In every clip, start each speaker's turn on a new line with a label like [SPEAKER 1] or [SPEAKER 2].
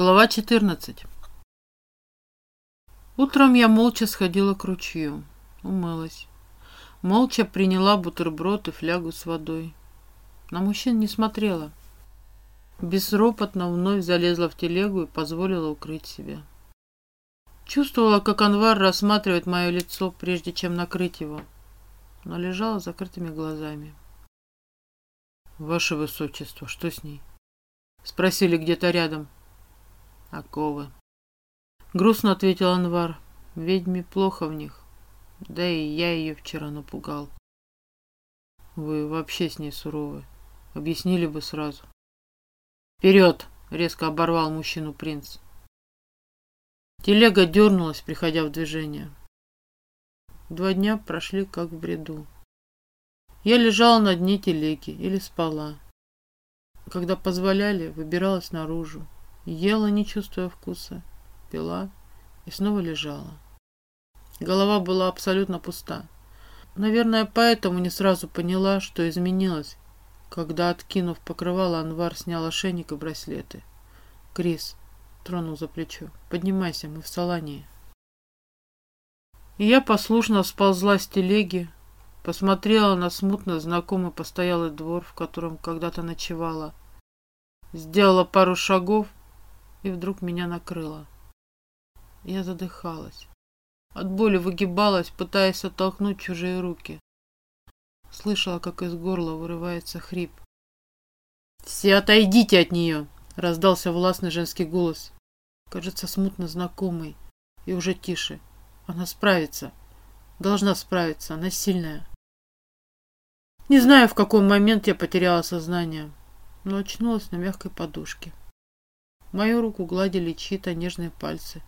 [SPEAKER 1] Глава 14 Утром я молча сходила к ручью, умылась. Молча приняла бутерброд и флягу с водой. На мужчин не смотрела. Безропотно вновь залезла в телегу и позволила укрыть себя. Чувствовала, как Анвар рассматривает мое лицо, прежде чем накрыть его, но лежала с закрытыми глазами. «Ваше Высочество, что с ней?» Спросили где-то рядом. Оковы. Грустно ответил Анвар. Ведьме плохо в них. Да и я ее вчера напугал. Вы вообще с ней суровы. Объяснили бы сразу. Вперед! Резко оборвал мужчину принц. Телега дернулась, приходя в движение. Два дня прошли как в бреду. Я лежала на дне телеги или спала. Когда позволяли, выбиралась наружу. Ела, не чувствуя вкуса, пила и снова лежала. Голова была абсолютно пуста. Наверное, поэтому не сразу поняла, что изменилось, когда, откинув покрывало, Анвар снял ошейник и браслеты. «Крис», — тронул за плечо, — «поднимайся, мы в Салании». И я послушно сползла с телеги, посмотрела на смутно знакомый постоялый двор, в котором когда-то ночевала, сделала пару шагов и вдруг меня накрыло. Я задыхалась. От боли выгибалась, пытаясь оттолкнуть чужие руки. Слышала, как из горла вырывается хрип. «Все отойдите от нее!» — раздался властный женский голос. Кажется, смутно знакомый. И уже тише. Она справится. Должна справиться. Она сильная. Не знаю, в какой момент я потеряла сознание, но очнулась на мягкой подушке. Мою руку гладили чьи-то нежные пальцы.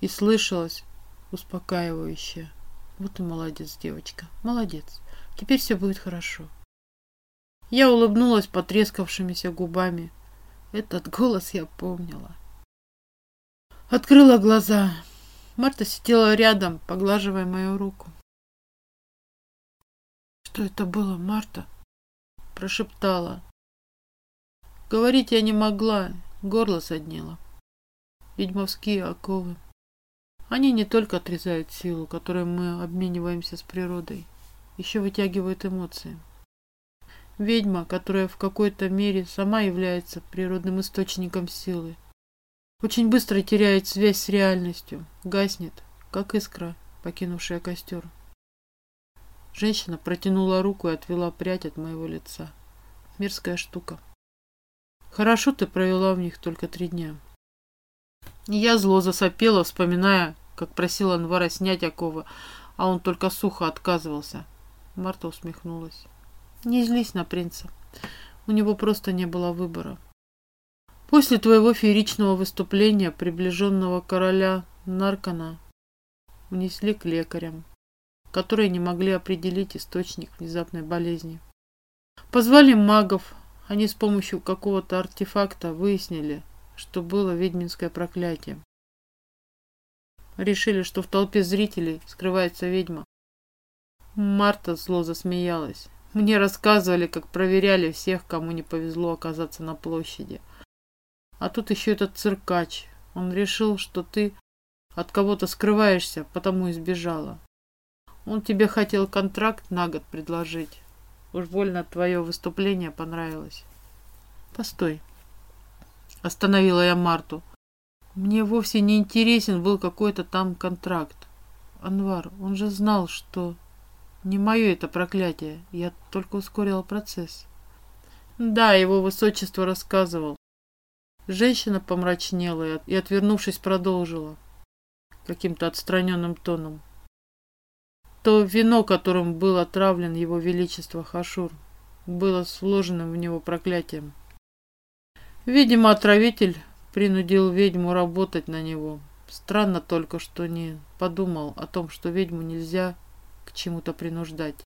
[SPEAKER 1] И слышалось успокаивающее. Вот и молодец, девочка. Молодец. Теперь все будет хорошо. Я улыбнулась потрескавшимися губами. Этот голос я помнила. Открыла глаза. Марта сидела рядом, поглаживая мою руку. «Что это было, Марта?» Прошептала. Говорить я не могла, Горло соднило. Ведьмовские оковы. Они не только отрезают силу, которой мы обмениваемся с природой, еще вытягивают эмоции. Ведьма, которая в какой-то мере сама является природным источником силы, очень быстро теряет связь с реальностью, гаснет, как искра, покинувшая костер. Женщина протянула руку и отвела прядь от моего лица. Мерзкая штука. Хорошо ты провела в них только три дня. Я зло засопела, вспоминая, как просила Анвара снять оковы, а он только сухо отказывался. Марта усмехнулась. Не злись на принца. У него просто не было выбора. После твоего фееричного выступления приближенного короля Наркана унесли к лекарям, которые не могли определить источник внезапной болезни. Позвали магов, они с помощью какого-то артефакта выяснили, что было ведьминское проклятие. Решили, что в толпе зрителей скрывается ведьма. Марта зло засмеялась. Мне рассказывали, как проверяли всех, кому не повезло оказаться на площади. А тут еще этот циркач. Он решил, что ты от кого-то скрываешься, потому и сбежала. Он тебе хотел контракт на год предложить. Уж больно твое выступление понравилось. Постой. Остановила я Марту. Мне вовсе не интересен был какой-то там контракт. Анвар, он же знал, что не мое это проклятие. Я только ускорила процесс. Да, его высочество рассказывал. Женщина помрачнела и, отвернувшись, продолжила каким-то отстраненным тоном. То вино, которым был отравлен его величество Хашур, было сложенным в него проклятием. Видимо, отравитель принудил ведьму работать на него. Странно только, что не подумал о том, что ведьму нельзя к чему-то принуждать.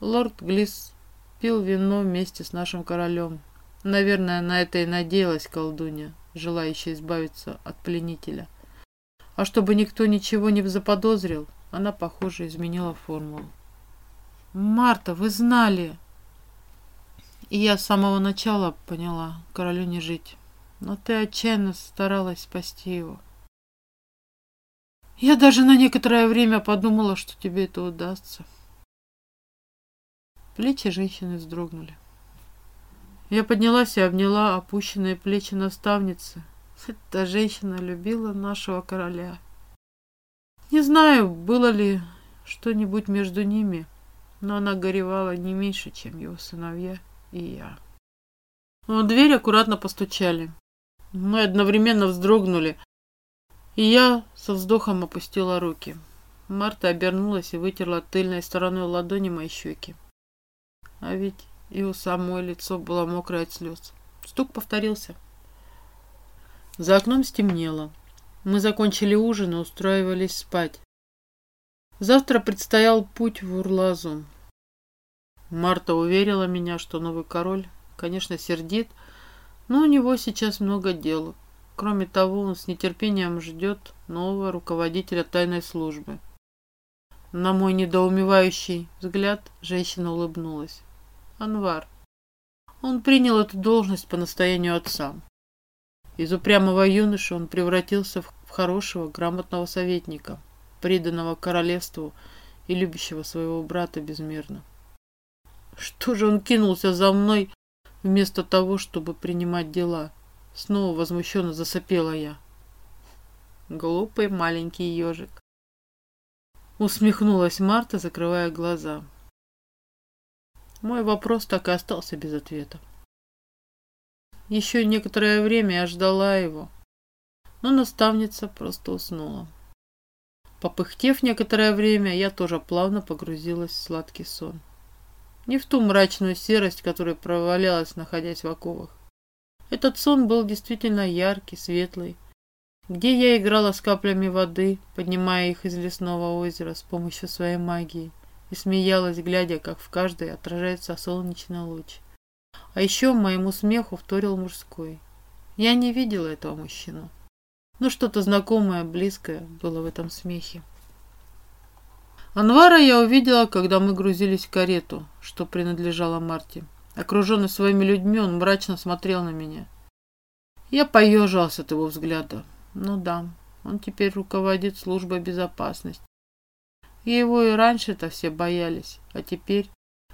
[SPEAKER 1] Лорд Глис пил вино вместе с нашим королем. Наверное, на это и надеялась колдунья, желающая избавиться от пленителя. А чтобы никто ничего не заподозрил, она, похоже, изменила формулу. «Марта, вы знали!» И я с самого начала поняла, королю не жить. но ты отчаянно старалась спасти его. Я даже на некоторое время подумала, что тебе это удастся. Плечи женщины вздрогнули. Я поднялась и обняла опущенные плечи наставницы. Эта женщина любила нашего короля. Не знаю, было ли что-нибудь между ними, но она горевала не меньше, чем его сыновья и я. В дверь аккуратно постучали. Мы одновременно вздрогнули, и я со вздохом опустила руки. Марта обернулась и вытерла тыльной стороной ладони мои щеки. А ведь и у самой лицо было мокрое от слез. Стук повторился. За окном стемнело. Мы закончили ужин и устраивались спать. Завтра предстоял путь в Урлазу. Марта уверила меня, что новый король, конечно, сердит, но у него сейчас много дел. Кроме того, он с нетерпением ждет нового руководителя тайной службы. На мой недоумевающий взгляд женщина улыбнулась. Анвар. Он принял эту должность по настоянию отца. Из упрямого юноши он превратился в хорошего, грамотного советника, преданного королевству и любящего своего брата безмерно. Что же он кинулся за мной вместо того, чтобы принимать дела? Снова возмущенно засопела я. Глупый маленький ежик. Усмехнулась Марта, закрывая глаза. Мой вопрос так и остался без ответа. Еще некоторое время я ждала его, но наставница просто уснула. Попыхтев некоторое время, я тоже плавно погрузилась в сладкий сон. Не в ту мрачную серость, которая провалялась, находясь в оковах. Этот сон был действительно яркий, светлый, где я играла с каплями воды, поднимая их из лесного озера с помощью своей магии, и смеялась, глядя, как в каждой отражается солнечный луч. А еще моему смеху вторил мужской. Я не видела этого мужчину. Но что-то знакомое, близкое было в этом смехе. Анвара я увидела, когда мы грузились в карету, что принадлежала Марте. Окруженный своими людьми, он мрачно смотрел на меня. Я поежился от его взгляда. Ну да, он теперь руководит службой безопасности. И его и раньше-то все боялись, а теперь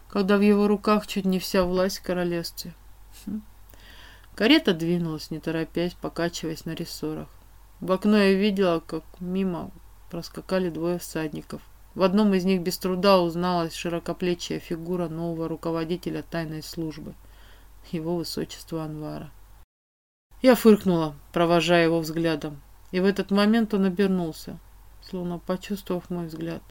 [SPEAKER 1] когда в его руках чуть не вся власть в королевстве. Хм. Карета двинулась, не торопясь, покачиваясь на рессорах. В окно я видела, как мимо проскакали двое всадников. В одном из них без труда узналась широкоплечья фигура нового руководителя тайной службы, его высочества Анвара. Я фыркнула, провожая его взглядом, и в этот момент он обернулся, словно почувствовав мой взгляд.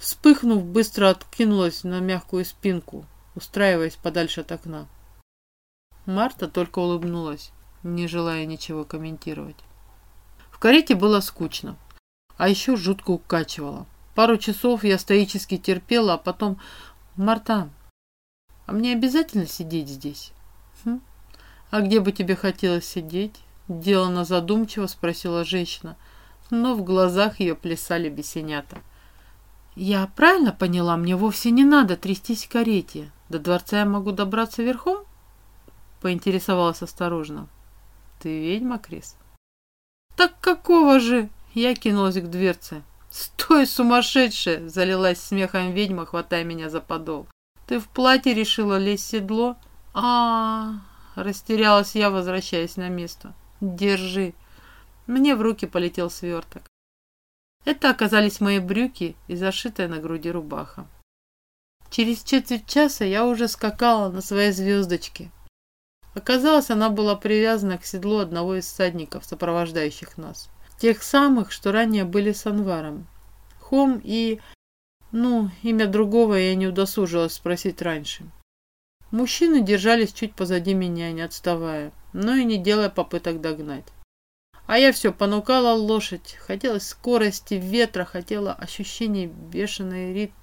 [SPEAKER 1] Вспыхнув, быстро откинулась на мягкую спинку, устраиваясь подальше от окна. Марта только улыбнулась, не желая ничего комментировать. В карете было скучно, а еще жутко укачивало. Пару часов я стоически терпела, а потом... Марта, а мне обязательно сидеть здесь? Хм? А где бы тебе хотелось сидеть? Делано задумчиво спросила женщина, но в глазах ее плясали бесенята. Я правильно поняла, мне вовсе не надо трястись в карете. До дворца я могу добраться верхом? Поинтересовалась осторожно. Ты ведьма, Крис? Так какого же? Я кинулась к дверце. Стой, сумасшедшая! Залилась смехом ведьма, хватая меня за подол. Ты в платье решила лезть в седло? А, -а, а Растерялась я, возвращаясь на место. Держи. Мне в руки полетел сверток. Это оказались мои брюки и зашитая на груди рубаха. Через четверть часа я уже скакала на своей звездочке. Оказалось, она была привязана к седлу одного из всадников, сопровождающих нас. Тех самых, что ранее были с Анваром. Хом и... Ну, имя другого я не удосужилась спросить раньше. Мужчины держались чуть позади меня, не отставая, но и не делая попыток догнать. А я все понукала лошадь. Хотелось скорости ветра, хотела ощущения бешеный ритм.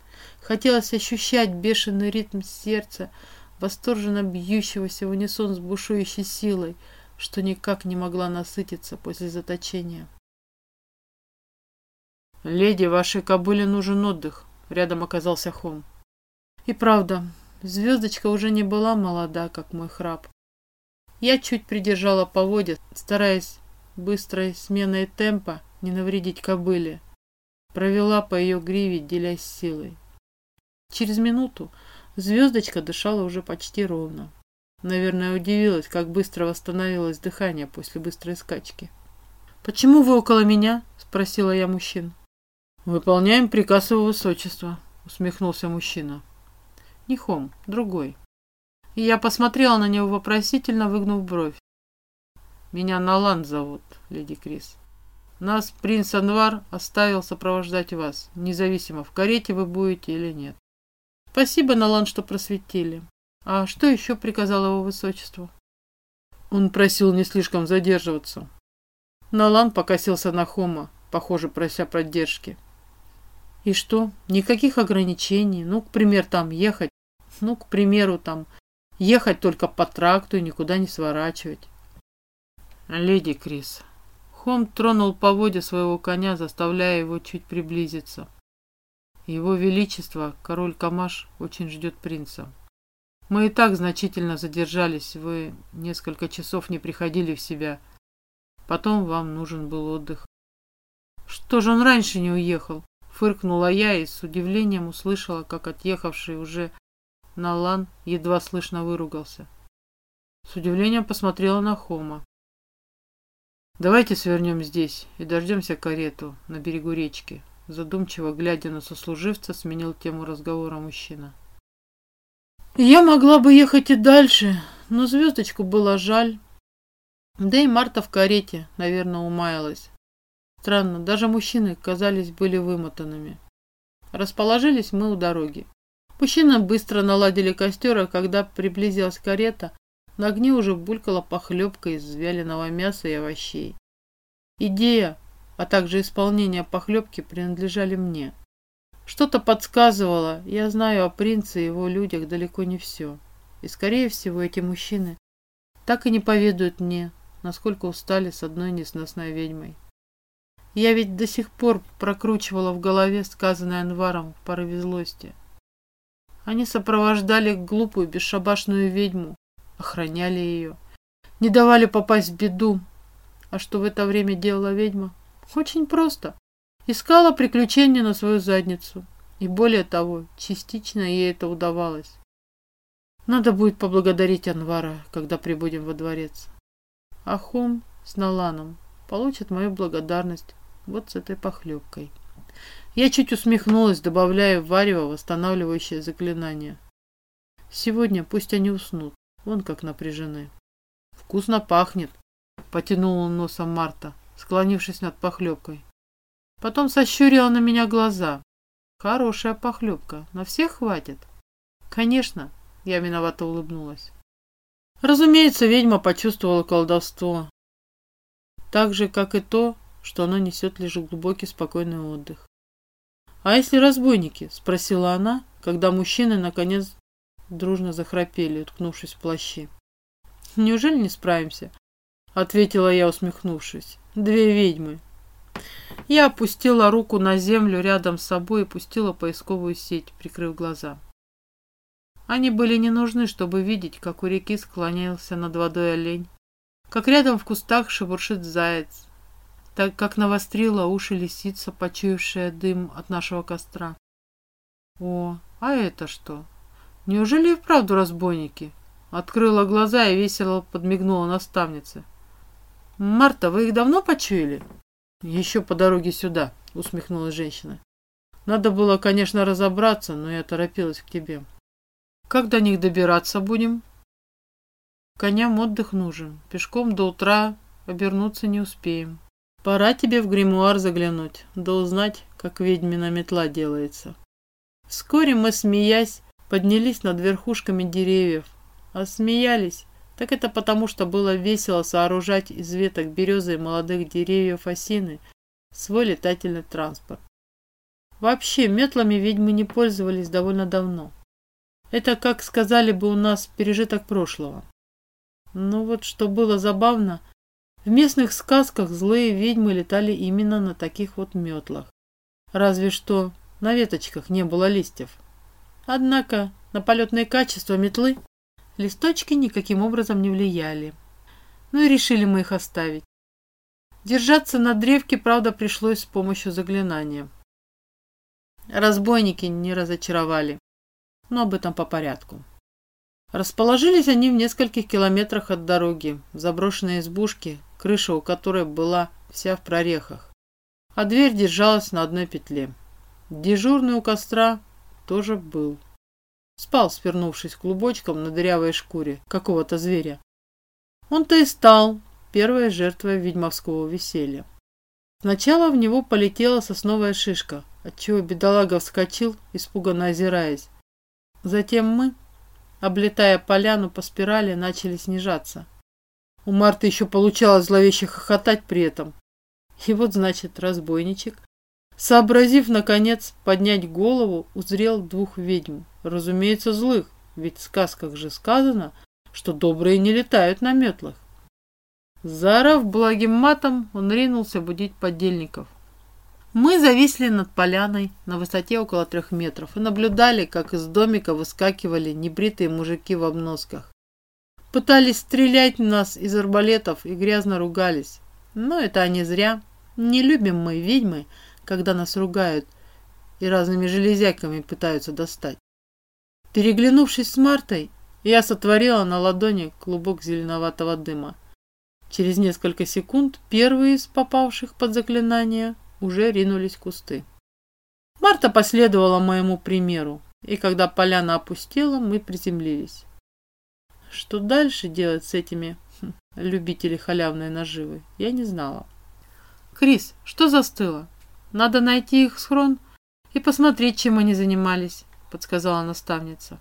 [SPEAKER 1] Хотелось ощущать бешеный ритм сердца, восторженно бьющегося в унисон с бушующей силой, что никак не могла насытиться после заточения. «Леди, вашей кобыле нужен отдых», — рядом оказался Хом. И правда, звездочка уже не была молода, как мой храп. Я чуть придержала поводья, стараясь быстрой сменой темпа не навредить кобыле. Провела по ее гриве, делясь силой. Через минуту звездочка дышала уже почти ровно. Наверное, удивилась, как быстро восстановилось дыхание после быстрой скачки. «Почему вы около меня?» – спросила я мужчин. «Выполняем приказ его высочества», – усмехнулся мужчина. «Нихом, другой». И я посмотрела на него вопросительно, выгнув бровь. «Меня Налан зовут, леди Крис. Нас принц Анвар оставил сопровождать вас, независимо, в карете вы будете или нет. Спасибо, Налан, что просветили. А что еще приказал его высочеству? Он просил не слишком задерживаться. Налан покосился на Хома, похоже, прося поддержки. И что? Никаких ограничений? Ну, к примеру, там ехать. Ну, к примеру, там ехать только по тракту и никуда не сворачивать. Леди Крис. Хом тронул поводья своего коня, заставляя его чуть приблизиться. Его Величество, король Камаш, очень ждет принца. Мы и так значительно задержались, вы несколько часов не приходили в себя. Потом вам нужен был отдых. Что же он раньше не уехал? Фыркнула я и с удивлением услышала, как отъехавший уже Налан едва слышно выругался. С удивлением посмотрела на Хома. «Давайте свернем здесь и дождемся карету на берегу речки», задумчиво глядя на сослуживца, сменил тему разговора мужчина. Я могла бы ехать и дальше, но звездочку было жаль. Да и Марта в карете, наверное, умаялась. Странно, даже мужчины, казались, были вымотанными. Расположились мы у дороги. Мужчины быстро наладили костер, а когда приблизилась карета, на огне уже булькала похлебка из вяленого мяса и овощей. Идея, а также исполнение похлебки принадлежали мне. Что-то подсказывало, я знаю о принце и его людях далеко не все. И, скорее всего, эти мужчины так и не поведают мне, насколько устали с одной несносной ведьмой. Я ведь до сих пор прокручивала в голове сказанное Анваром в порыве злости. Они сопровождали глупую, бесшабашную ведьму, охраняли ее, не давали попасть в беду. А что в это время делала ведьма? Очень просто. Искала приключения на свою задницу. И более того, частично ей это удавалось. Надо будет поблагодарить Анвара, когда прибудем во дворец. Ахом с Наланом получат мою благодарность вот с этой похлебкой. Я чуть усмехнулась, добавляя в варево восстанавливающее заклинание. Сегодня пусть они уснут, вон как напряжены. Вкусно пахнет, потянула носом Марта, склонившись над похлебкой. Потом сощурила на меня глаза. Хорошая похлебка. На всех хватит? Конечно, я виновато улыбнулась. Разумеется, ведьма почувствовала колдовство. Так же, как и то, что она несет лишь глубокий спокойный отдых. «А если разбойники?» – спросила она, когда мужчины, наконец, дружно захрапели, уткнувшись в плащи. «Неужели не справимся?» – ответила я, усмехнувшись. «Две ведьмы, я опустила руку на землю рядом с собой и пустила поисковую сеть, прикрыв глаза. Они были не нужны, чтобы видеть, как у реки склонялся над водой олень, как рядом в кустах шебуршит заяц, так как навострила уши лисица, почуявшая дым от нашего костра. О, а это что? Неужели и вправду разбойники? Открыла глаза и весело подмигнула наставнице. «Марта, вы их давно почуяли?» «Еще по дороге сюда», — усмехнулась женщина. «Надо было, конечно, разобраться, но я торопилась к тебе». «Как до них добираться будем?» «Коням отдых нужен. Пешком до утра обернуться не успеем. Пора тебе в гримуар заглянуть, да узнать, как ведьмина метла делается». Вскоре мы, смеясь, поднялись над верхушками деревьев. А смеялись так это потому, что было весело сооружать из веток березы и молодых деревьев осины свой летательный транспорт. Вообще, метлами ведьмы не пользовались довольно давно. Это, как сказали бы у нас, пережиток прошлого. Но вот что было забавно, в местных сказках злые ведьмы летали именно на таких вот метлах. Разве что на веточках не было листьев. Однако на полетные качества метлы Листочки никаким образом не влияли. Ну и решили мы их оставить. Держаться на древке, правда, пришлось с помощью заклинания. Разбойники не разочаровали, но об этом по порядку. Расположились они в нескольких километрах от дороги, в заброшенной избушке, крыша у которой была вся в прорехах, а дверь держалась на одной петле. Дежурный у костра тоже был. Спал, свернувшись клубочком на дырявой шкуре какого-то зверя. Он-то и стал первой жертвой ведьмовского веселья. Сначала в него полетела сосновая шишка, отчего бедолага вскочил, испуганно озираясь. Затем мы, облетая поляну по спирали, начали снижаться. У Марты еще получалось зловеще хохотать при этом. И вот, значит, разбойничек, сообразив, наконец, поднять голову, узрел двух ведьм. Разумеется, злых, ведь в сказках же сказано, что добрые не летают на метлах. Заорав благим матом, он ринулся будить подельников. Мы зависли над поляной на высоте около трех метров и наблюдали, как из домика выскакивали небритые мужики в обносках. Пытались стрелять в нас из арбалетов и грязно ругались. Но это они зря. Не любим мы, ведьмы, когда нас ругают и разными железяками пытаются достать. Переглянувшись с Мартой, я сотворила на ладони клубок зеленоватого дыма. Через несколько секунд первые из попавших под заклинание уже ринулись кусты. Марта последовала моему примеру, и когда поляна опустела, мы приземлились. Что дальше делать с этими хм, любителями халявной наживы, я не знала. «Крис, что застыло? Надо найти их схрон и посмотреть, чем они занимались», — подсказала наставница.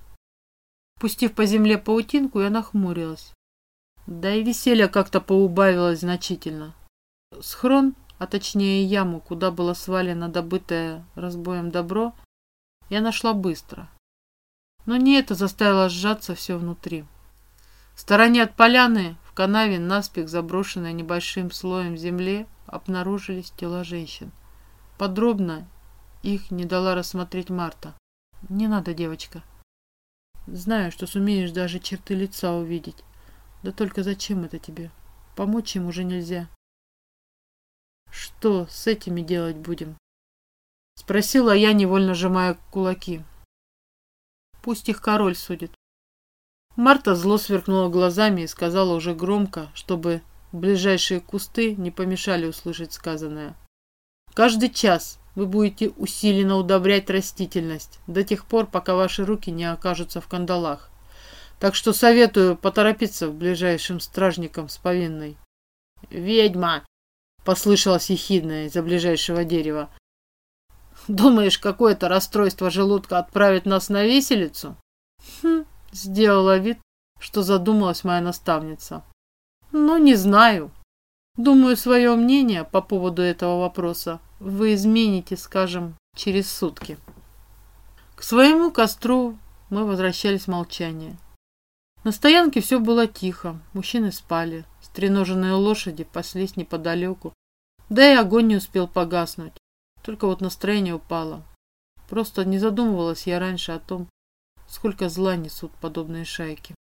[SPEAKER 1] Пустив по земле паутинку, я нахмурилась. Да и веселье как-то поубавилось значительно. Схрон а точнее яму, куда было свалено добытое разбоем добро, я нашла быстро. Но не это заставило сжаться все внутри. В стороне от поляны, в канаве, наспех заброшенной небольшим слоем земли, обнаружились тела женщин. Подробно их не дала рассмотреть Марта. «Не надо, девочка. Знаю, что сумеешь даже черты лица увидеть. Да только зачем это тебе? Помочь им уже нельзя. Что с этими делать будем? Спросила я, невольно сжимая кулаки. Пусть их король судит. Марта зло сверкнула глазами и сказала уже громко, чтобы ближайшие кусты не помешали услышать сказанное. Каждый час вы будете усиленно удобрять растительность до тех пор, пока ваши руки не окажутся в кандалах. Так что советую поторопиться в ближайшим стражникам с повинной. «Ведьма!» Послышалось ехидное из-за ближайшего дерева. Думаешь, какое-то расстройство желудка отправит нас на виселицу? Хм, сделала вид, что задумалась моя наставница. Ну, не знаю. Думаю, свое мнение по поводу этого вопроса вы измените, скажем, через сутки. К своему костру мы возвращались в молчание. На стоянке все было тихо, мужчины спали, стреноженные лошади паслись неподалеку, да и огонь не успел погаснуть. Только вот настроение упало. Просто не задумывалась я раньше о том, сколько зла несут подобные шайки.